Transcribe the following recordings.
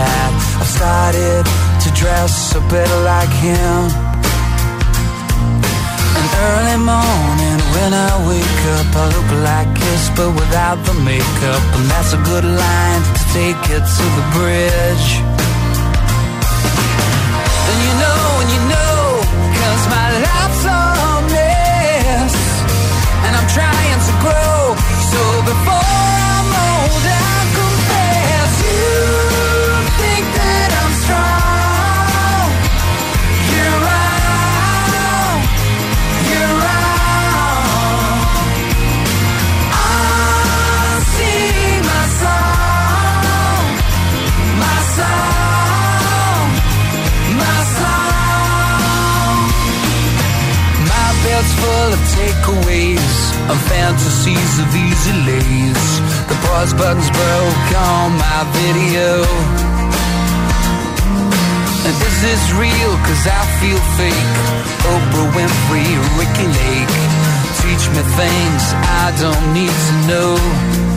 that I've started to dress a bit like him. An early morning when I wake up, I look like this, but without the makeup. And that's a good line to take it to the bridge. And you know, and you know, cause my life's a mess. And I'm trying to grow, so before. full of takeaways and fantasies of easy lays. The pause button's broke on my video. And is this real? Cause I feel fake. Oprah Winfrey, Ricky Lake. Teach me things I don't need to know.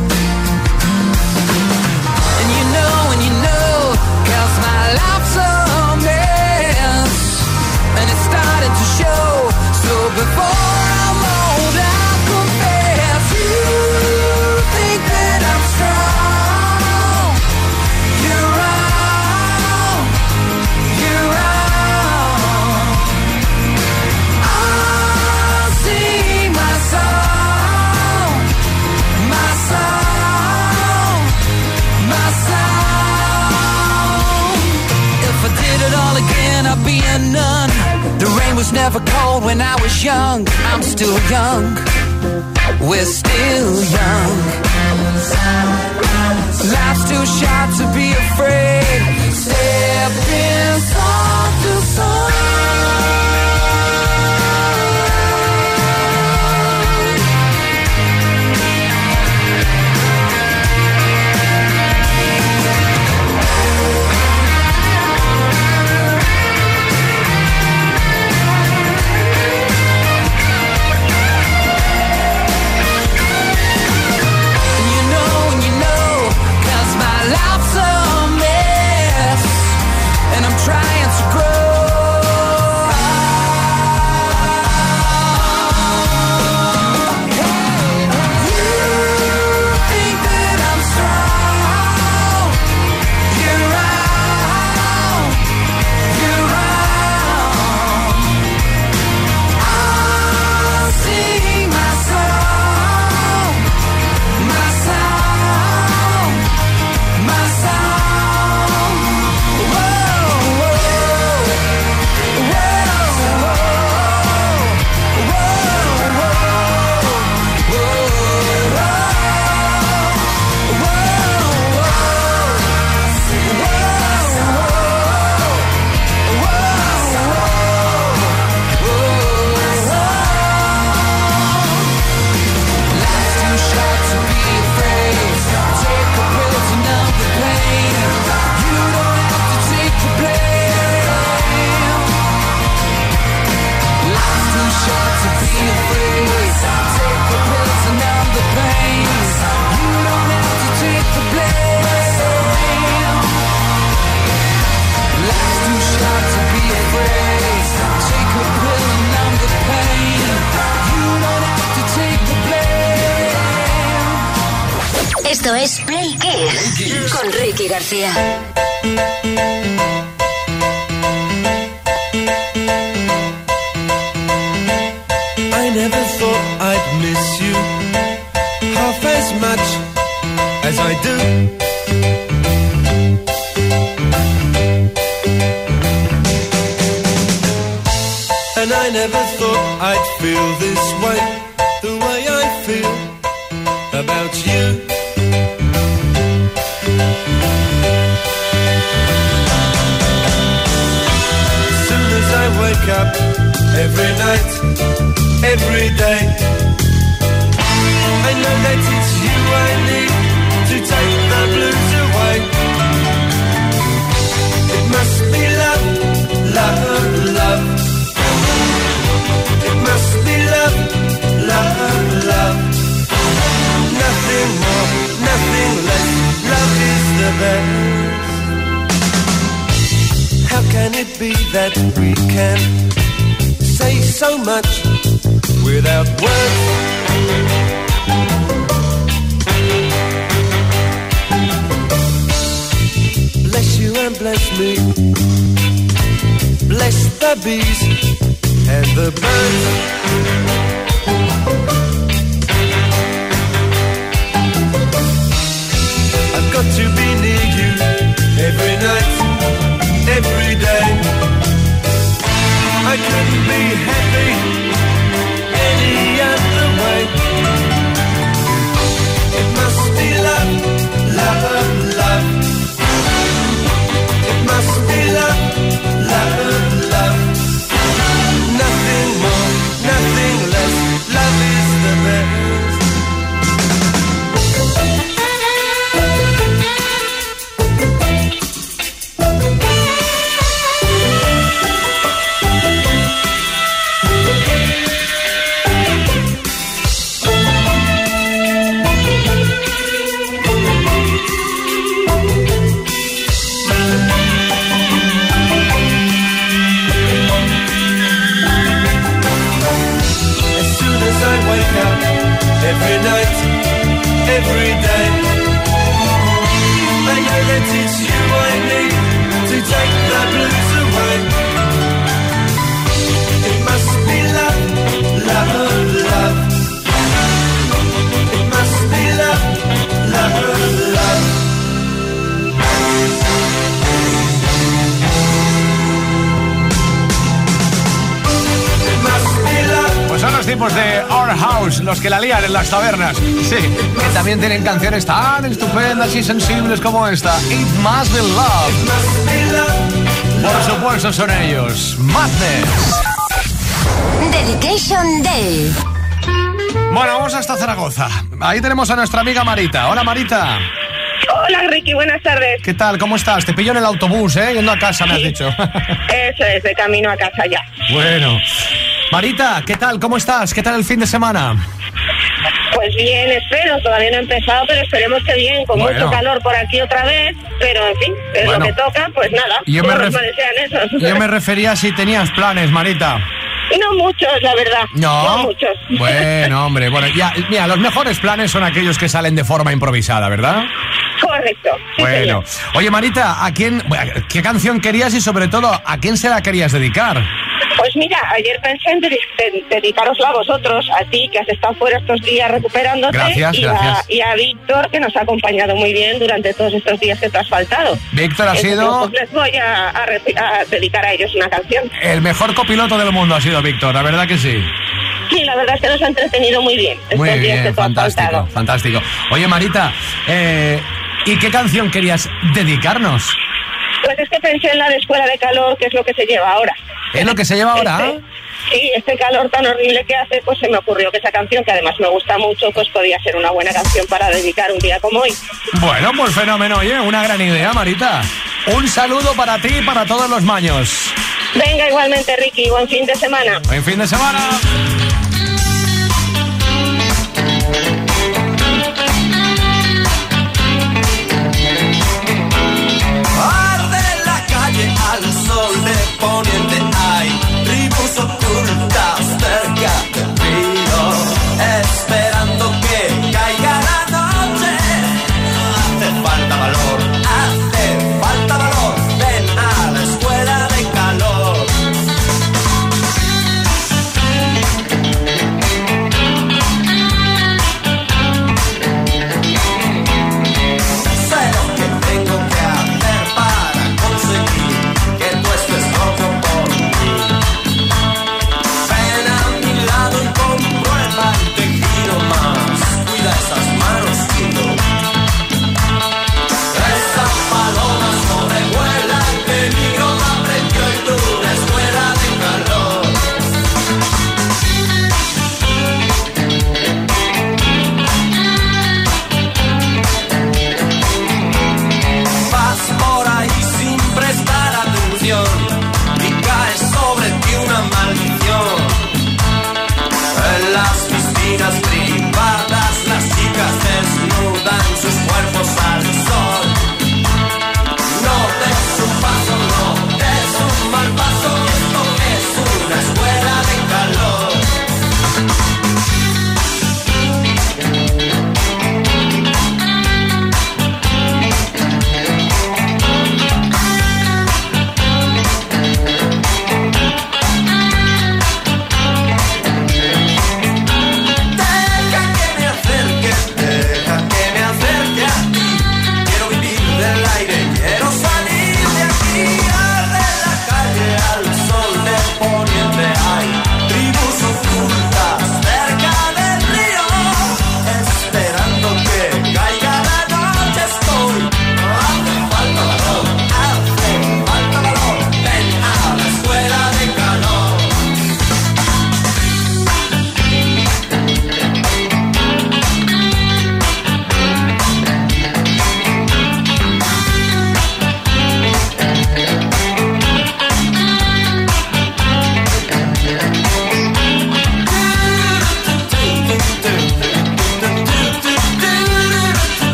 was never cold when I was young. I'm still young. We're still young. Life's too short to be afraid. Step inside the sun. Best. How can it be that we can say so much without words? Bless you and bless me. Bless the bees and the birds. Couldn't be happy any other way. It must be love, los que la lían en las tabernas. Sí, que también tienen canciones tan estupendas y sensibles como esta. It Must Be Love. Must be love. Por supuesto son ellos. Madness. Dedication Day. Bueno, vamos hasta Zaragoza. Ahí tenemos a nuestra amiga Marita. Hola Marita. Hola Ricky, buenas tardes. ¿Qué tal? ¿Cómo estás? Te pillo en el autobús, ¿eh? Yendo a casa, me has dicho. Eso es, de camino a casa ya. bueno. Marita, ¿qué tal? ¿Cómo estás? ¿Qué tal el fin de semana? Pues bien, espero, todavía no he empezado, pero esperemos que bien, con Bueno. mucho calor por aquí otra vez, pero en fin, es Bueno. lo que toca, pues nada, Yo me, ref- desean eso. yo me refería si tenías planes, Marita. No muchos, la verdad. No. muchos. Bueno, hombre, bueno, ya, mira, los mejores planes son aquellos que salen de forma improvisada, ¿verdad? Correcto. sí, Bueno, señor. oye Marita, ¿a quién, qué canción querías y sobre todo a quién se la querías dedicar? Pues mira, ayer pensé en dedi- de- dedicaroslo a vosotros, a ti que has estado fuera estos días recuperándote Gracias, y, gracias. A, y a Víctor que nos ha acompañado muy bien durante todos estos días que te has faltado. Víctor ha Entonces, sido pues les voy a, a re- a dedicar a ellos una canción. el mejor copiloto del mundo, ha sido Víctor, la verdad que sí. Sí, la verdad es que nos ha entretenido muy bien. estos Muy días que bien, fantástico, fantástico. Oye Marita, eh, ¿y qué canción querías dedicarnos? Pues es que pensé en la de escuela de calor, que es lo que se lleva ahora. ¿Es lo que se lleva ahora? Este- sí, este calor tan horrible que hace, pues se me ocurrió que esa canción, que además me gusta mucho, pues podía ser una buena canción para dedicar un día como hoy. Bueno, pues fenómeno, oye, una gran idea, Marita. Un saludo para ti y para todos los maños. Venga, igualmente, Ricky, buen fin de semana. Buen fin de semana. on it.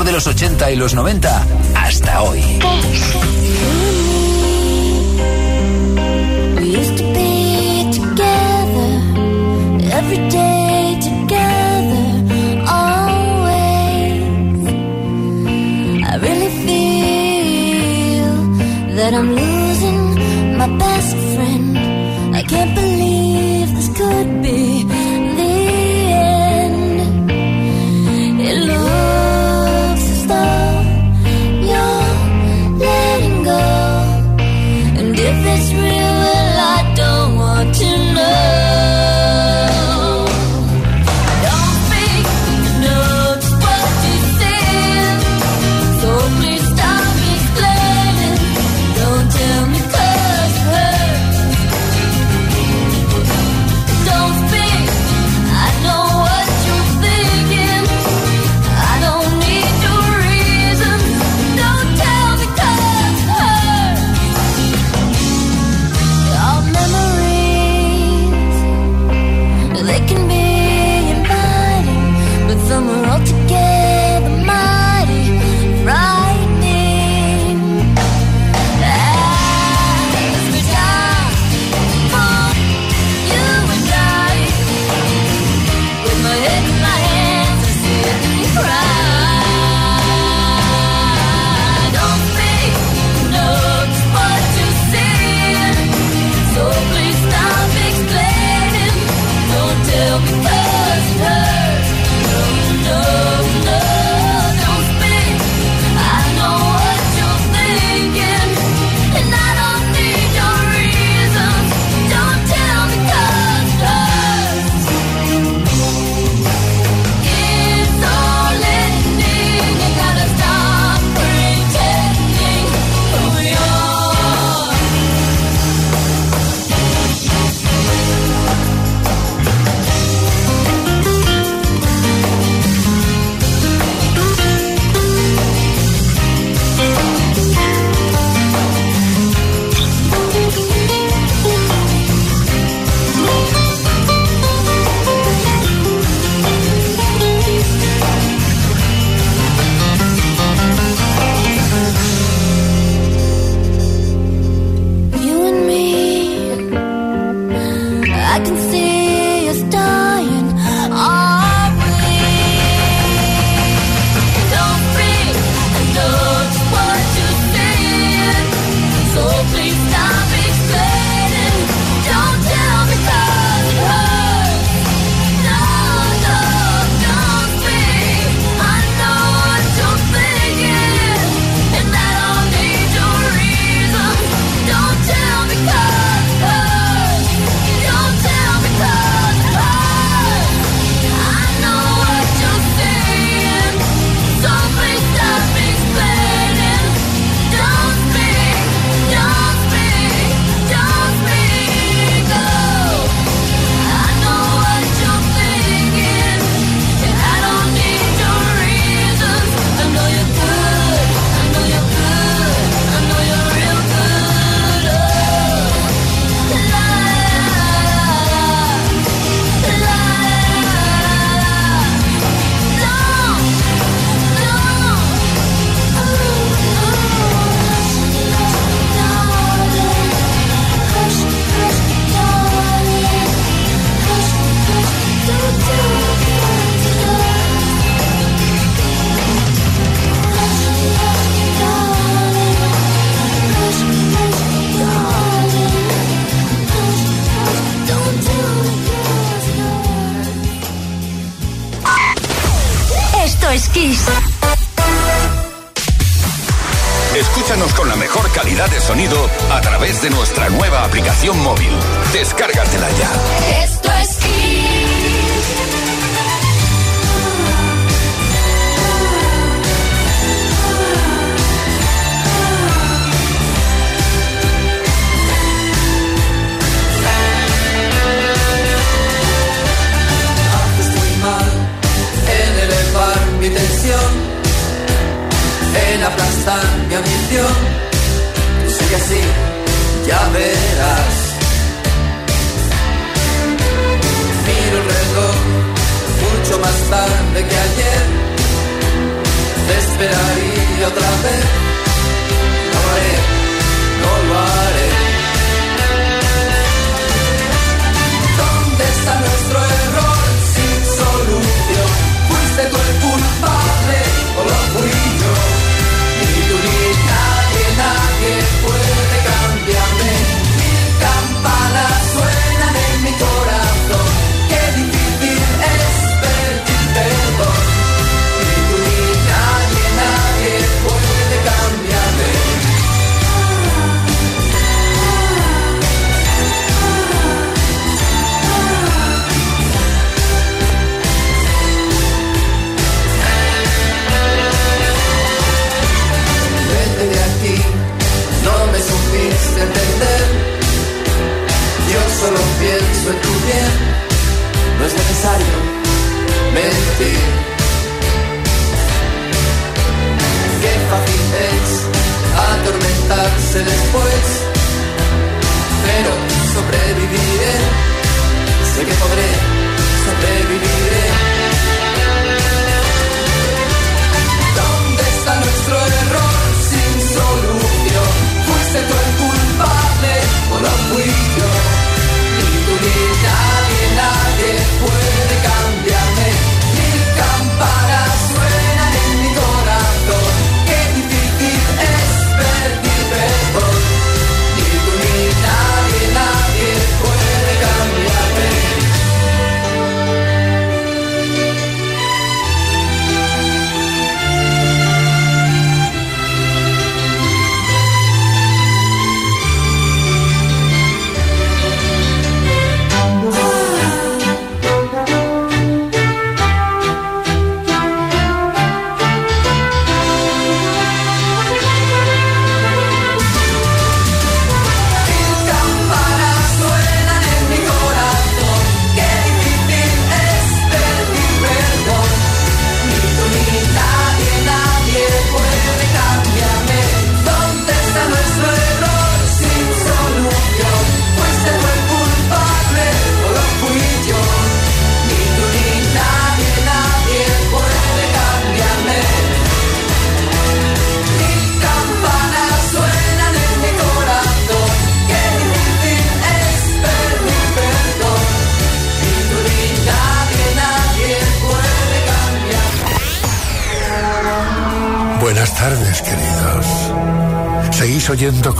De los 80 y los 90 hasta hoy. That I'm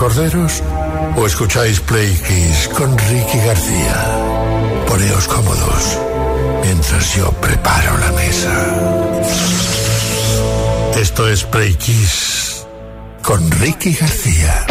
corderos o escucháis Play Kiss con Ricky García. Poneos cómodos mientras yo preparo la mesa. Esto es Play Kiss con Ricky García.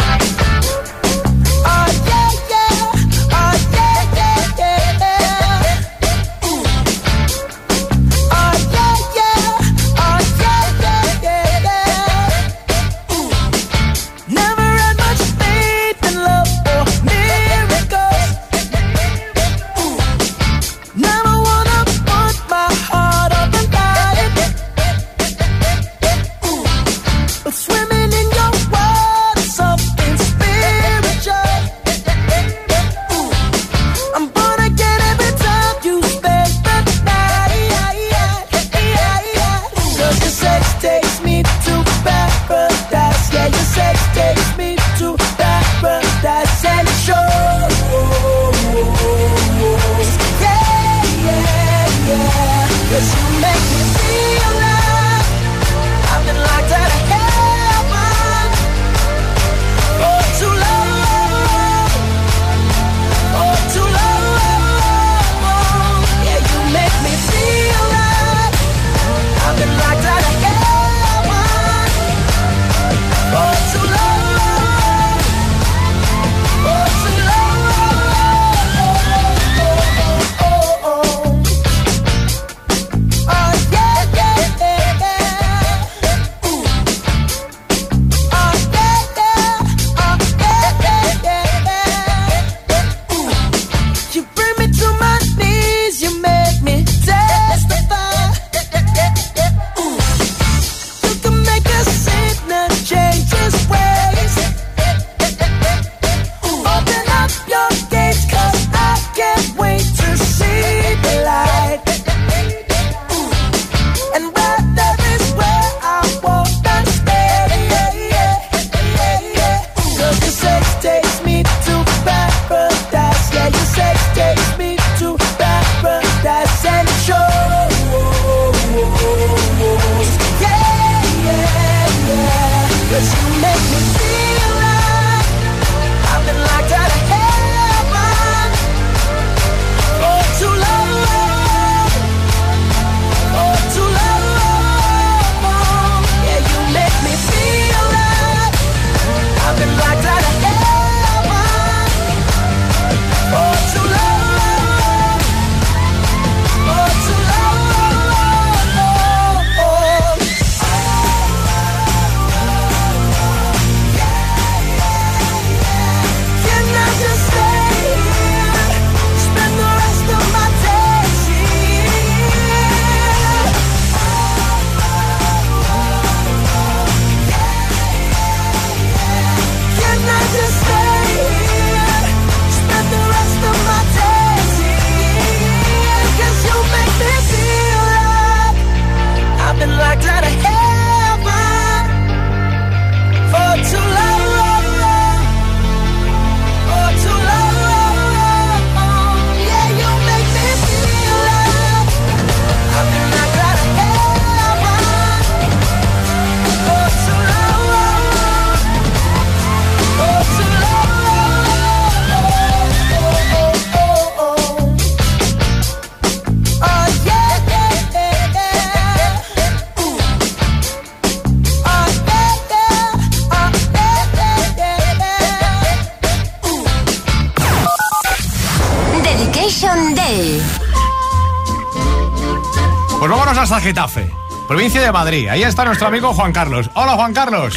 Getafe, provincia de Madrid. Ahí está nuestro amigo Juan Carlos. Hola Juan Carlos.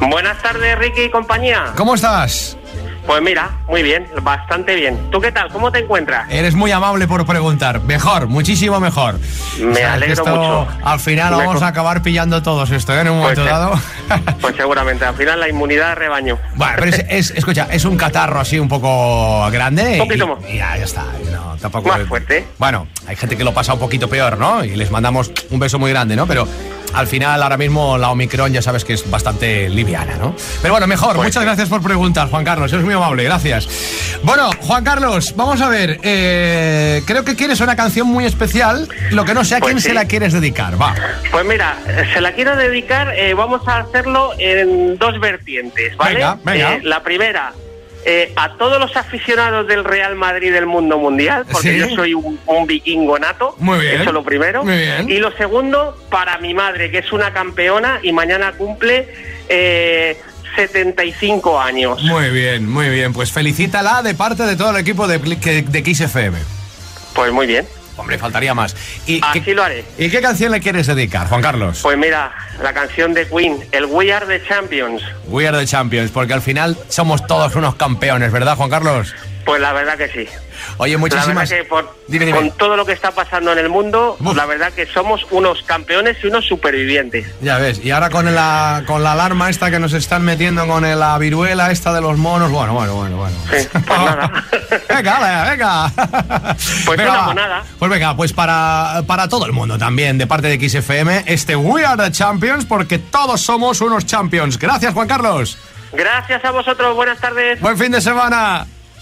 Buenas tardes, Ricky y compañía. ¿Cómo estás? Pues mira, muy bien, bastante bien. ¿Tú qué tal? ¿Cómo te encuentras? Eres muy amable por preguntar. Mejor, muchísimo mejor. Me alegro mucho. Al final vamos a acabar pillando todos esto, ¿eh? En un momento Pues, dado. Pues seguramente, al final la inmunidad de rebaño. Bueno, pero es, es- escucha, es un catarro así un poco grande. Un poquito y, y ya, ya está. No, tampoco Más fuerte. Bueno, hay gente que lo pasa un poquito peor, ¿no? Y les mandamos un beso muy grande, ¿no? Pero al final, ahora mismo, la Omicron ya sabes que es bastante liviana, ¿no? Pero bueno, mejor. Pues Muchas gracias por preguntar, Juan Carlos. Eres muy amable, gracias. Bueno, Juan Carlos, vamos a ver. eh, creo que quieres una canción muy especial. Lo que no sé a Pues quién sí. se la quieres dedicar. Va. Pues mira, se la quiero dedicar, eh, vamos a hacerlo en dos vertientes, ¿vale? Venga, venga. Eh, la primera, eh, a todos los aficionados del Real Madrid del mundo mundial, porque Sí. yo soy un, un vikingo nato. Muy bien. Eso es lo primero. Muy bien. Y lo segundo, para mi madre, que es una campeona y mañana cumple eh, 75 años. Muy bien, muy bien. Pues felicítala de parte de todo el equipo de, de, de Kiss FM. Pues muy bien. Hombre, faltaría más. ¿Y, Así qué, lo haré. ¿Y qué canción le quieres dedicar, Juan Carlos? Pues mira, la canción de Queen, el We Are the Champions. We are the champions, porque al final somos todos unos campeones, ¿verdad, Juan Carlos? Pues la verdad que sí. Oye, muchísimas... dime. con todo lo que está pasando en el mundo, Uf. la verdad que somos unos campeones y unos supervivientes. Ya ves, y ahora con la, con la alarma esta que nos están metiendo con la viruela esta de los monos, bueno, bueno, bueno, bueno. Sí, pues nada. venga, venga. Pues Venga, una monada. Pues venga, pues para, para todo el mundo también, de parte de XFM, este We Are the Champions, porque todos somos unos champions. Gracias, Juan Carlos. Gracias a vosotros, buenas tardes. Buen fin de semana.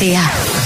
Ricky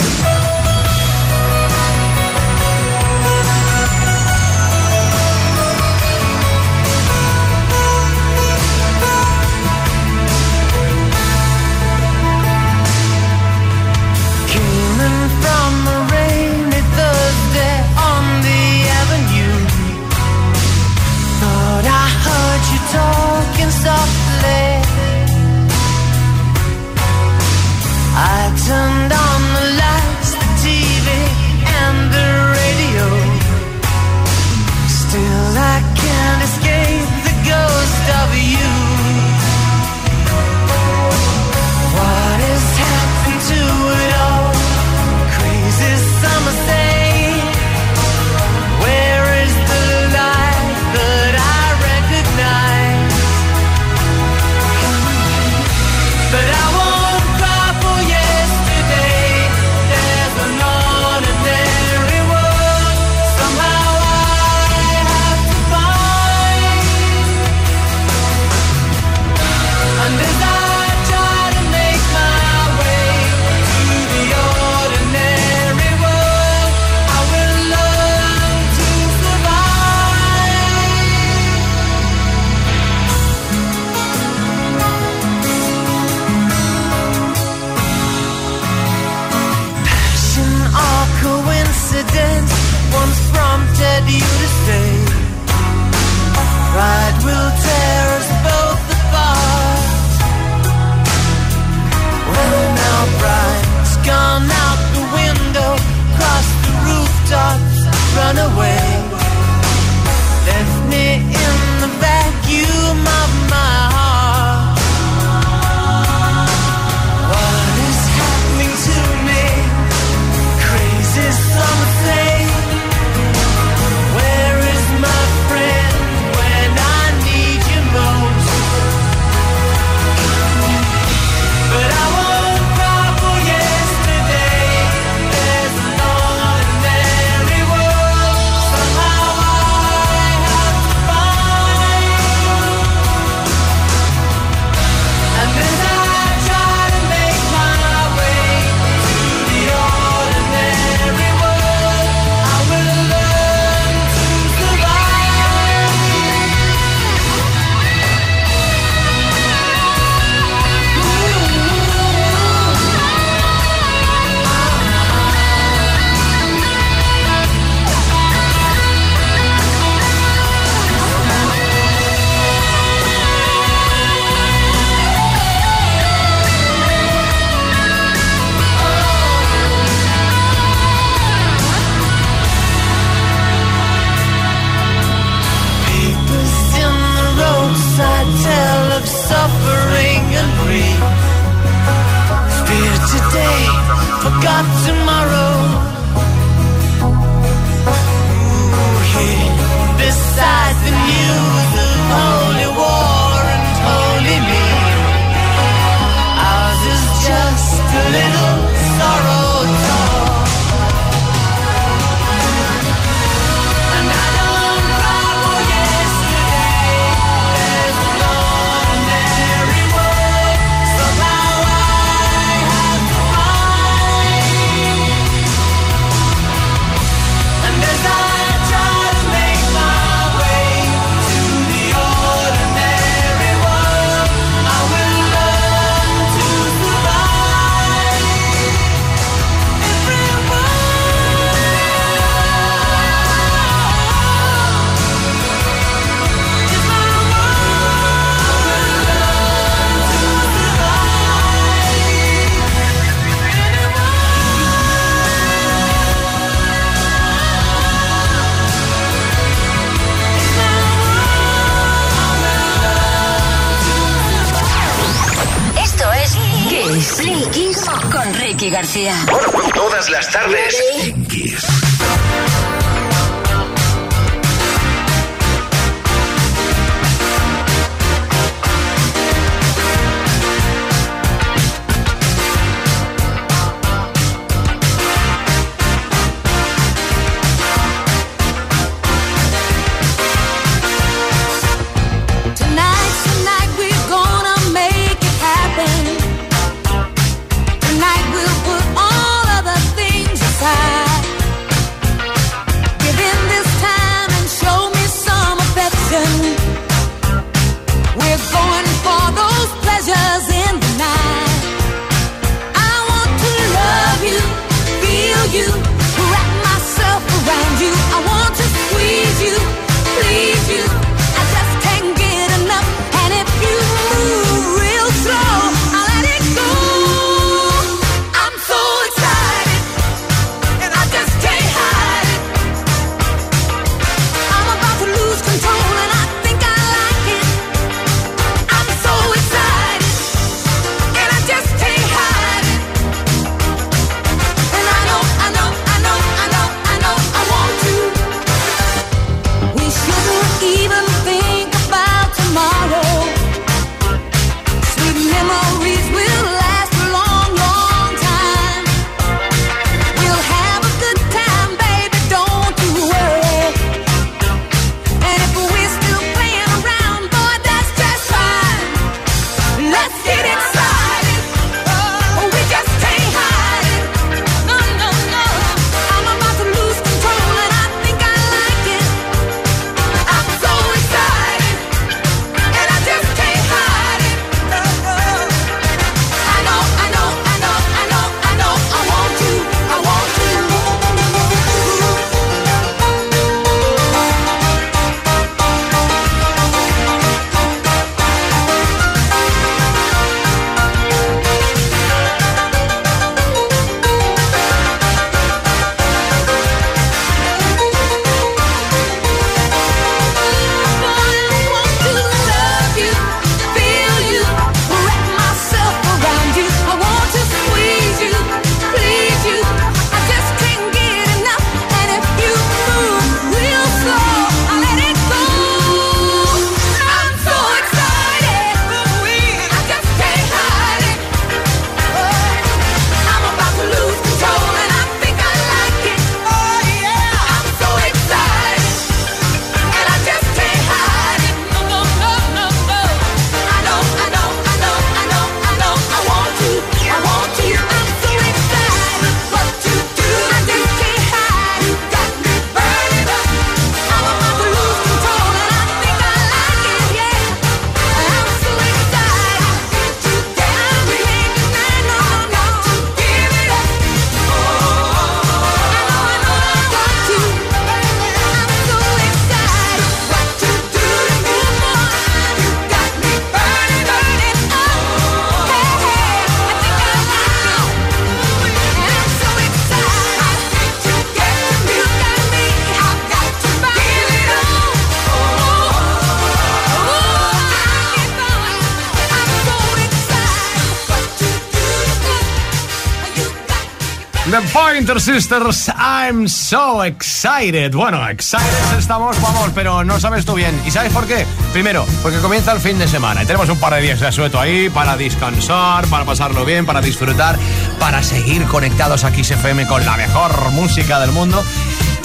The Pointer Sisters, I'm so excited. Bueno, excited estamos, vamos, pero no sabes tú bien. ¿Y sabes por qué? Primero, porque comienza el fin de semana y tenemos un par de días de asueto ahí para descansar, para pasarlo bien, para disfrutar, para seguir conectados aquí XFM con la mejor música del mundo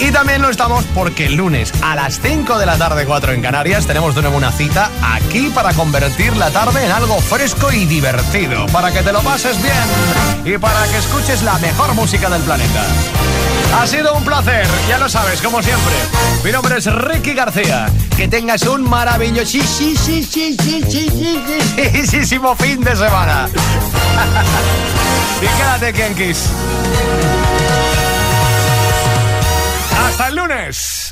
y también lo estamos porque el lunes a las 5 de la tarde, 4 en Canarias, tenemos de nuevo una cita aquí para convertir la tarde en algo fresco y divertido. Para que te lo pases bien y para que escuches la mejor música del planeta. Ha sido un placer, ya lo sabes, como siempre. Mi nombre es Ricky García. Que tengas un maravilloso fin de semana. y quédate aquí. Hasta el lunes.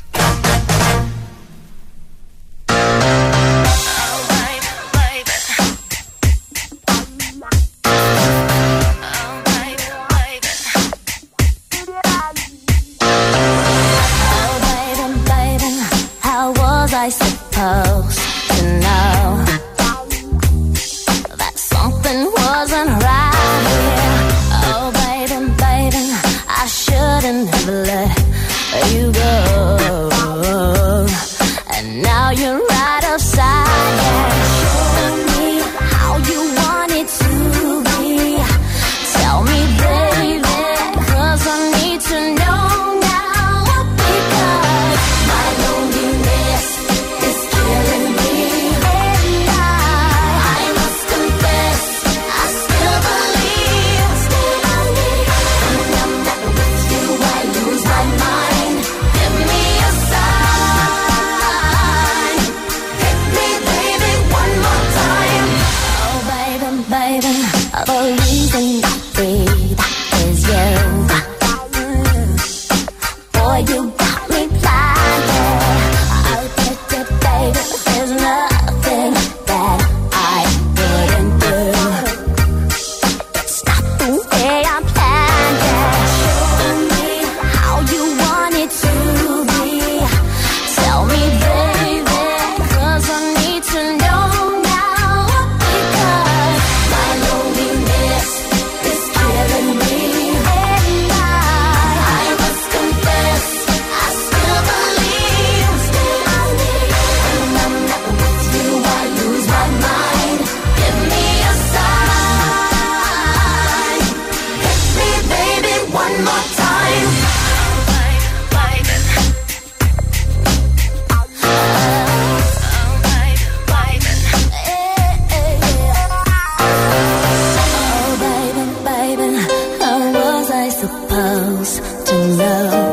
supposed to know?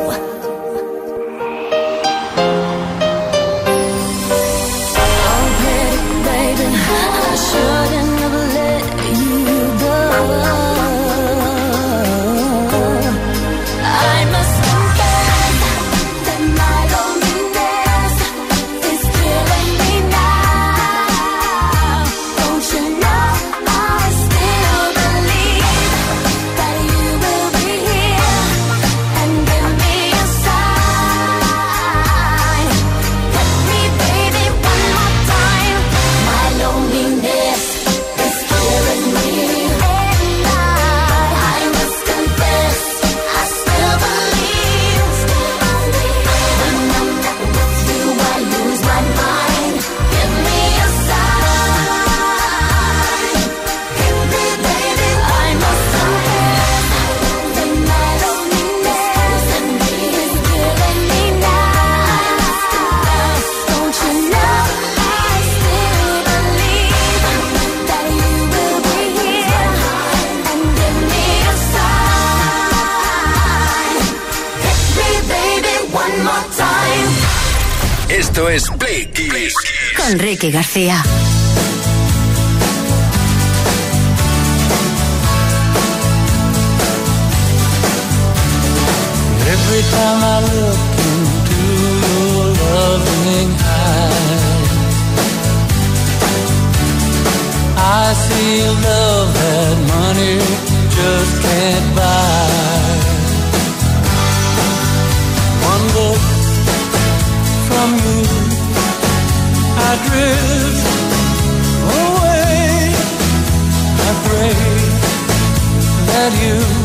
García. Every time I look into love that money just can't buy. drift away. I pray that you.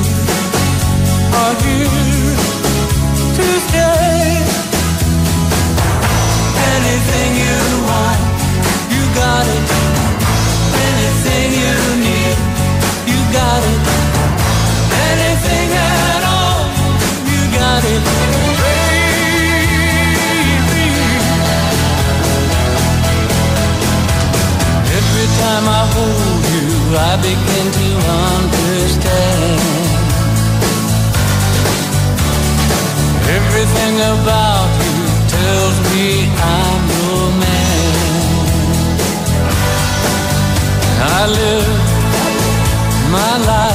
I begin to understand. Everything about you tells me I'm your man. I live my life